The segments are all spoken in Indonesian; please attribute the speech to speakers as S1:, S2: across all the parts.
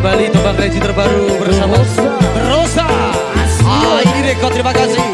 S1: kembali tembang Regi terbaru bersama Rosa. Rosa. Ah, ini rekod terima kasih.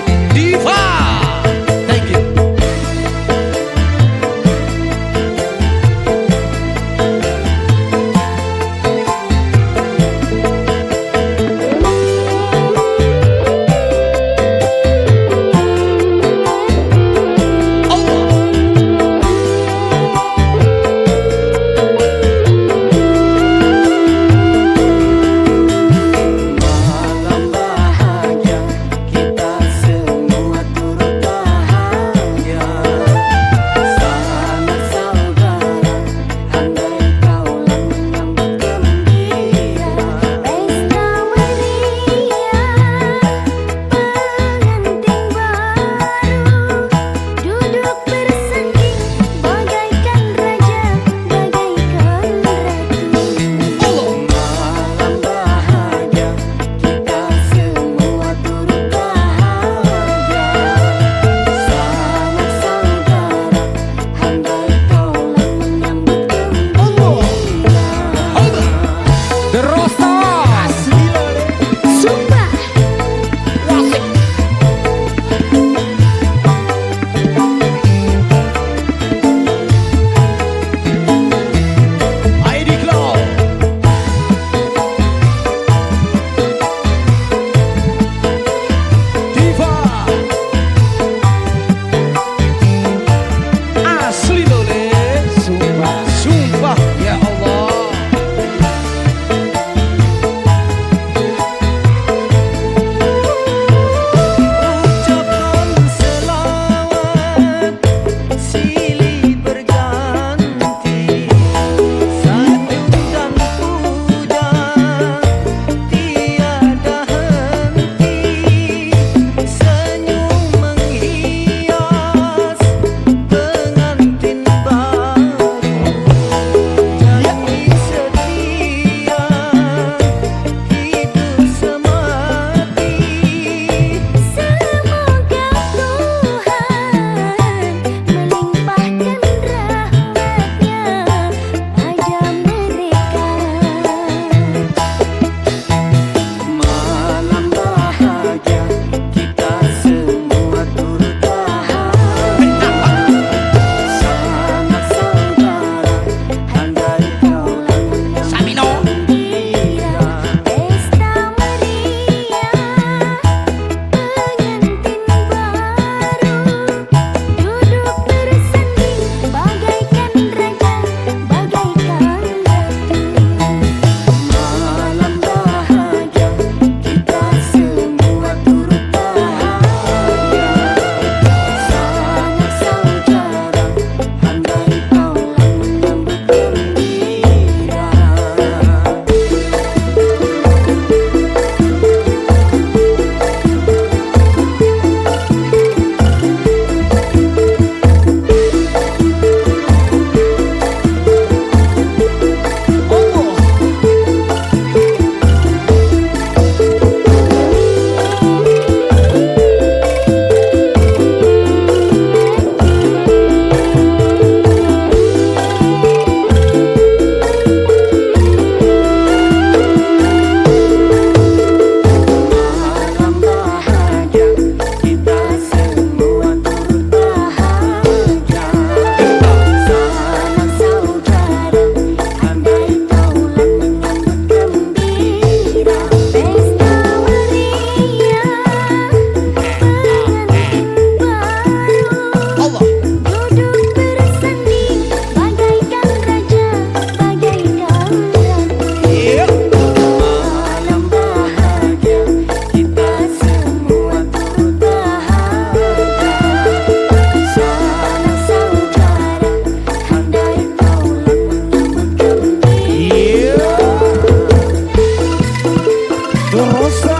S1: Rosa